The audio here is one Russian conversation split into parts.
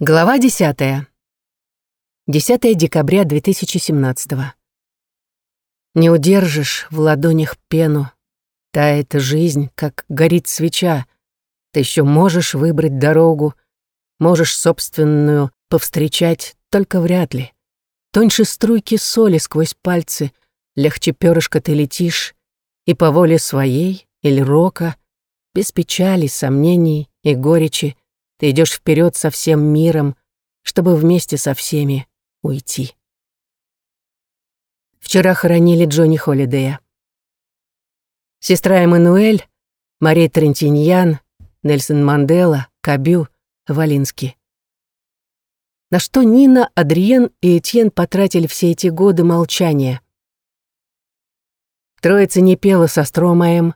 Глава 10. 10 декабря 2017. Не удержишь в ладонях пену. Тает жизнь, как горит свеча. Ты еще можешь выбрать дорогу, можешь собственную повстречать, только вряд ли. Тоньше струйки соли сквозь пальцы, легче перышко ты летишь, и по воле своей или рока, без печали, сомнений и горечи, ты идешь вперед со всем миром, чтобы вместе со всеми уйти. Вчера хоронили Джонни Холидея. Сестра Эммануэль, Мария Трентиньян, Нельсон Мандела, Кабю, Валинский. На что Нина, Адриен и Этьен потратили все эти годы молчания. Троица не пела со Стромаем,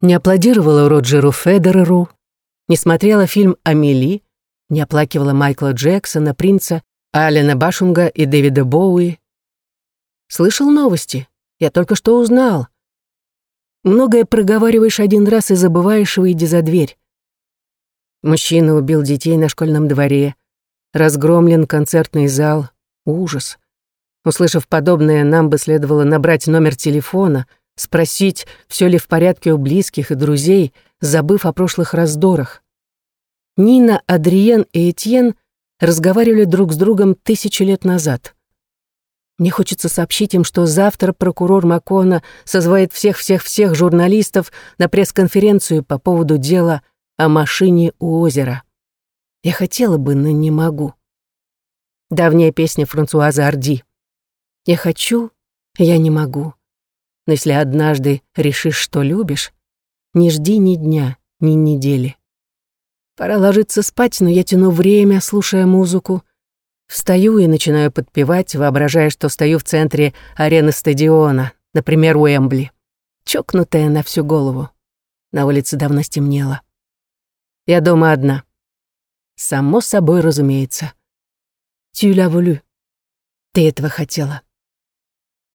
не аплодировала Роджеру Федереру, не смотрела фильм «Амели», не оплакивала Майкла Джексона, принца, Алина Башунга и Дэвида Боуи. Слышал новости? Я только что узнал. Многое проговариваешь один раз и забываешь, выйдя за дверь. Мужчина убил детей на школьном дворе. Разгромлен концертный зал. Ужас. Услышав подобное, нам бы следовало набрать номер телефона, спросить, все ли в порядке у близких и друзей, забыв о прошлых раздорах. Нина, Адриен и Этьен разговаривали друг с другом тысячи лет назад. Мне хочется сообщить им, что завтра прокурор Макона созвает всех-всех-всех журналистов на пресс-конференцию по поводу дела о машине у озера. Я хотела бы, но не могу. Давняя песня Франсуаза Арди. Я хочу, я не могу. Но если однажды решишь, что любишь, не жди ни дня, ни недели. Пора ложиться спать, но я тяну время, слушая музыку. Встаю и начинаю подпевать, воображая, что стою в центре арены стадиона, например, Уэмбли. Чокнутая на всю голову. На улице давно стемнело. Я дома одна. Само собой, разумеется. Tu l'as voulu. Ты этого хотела.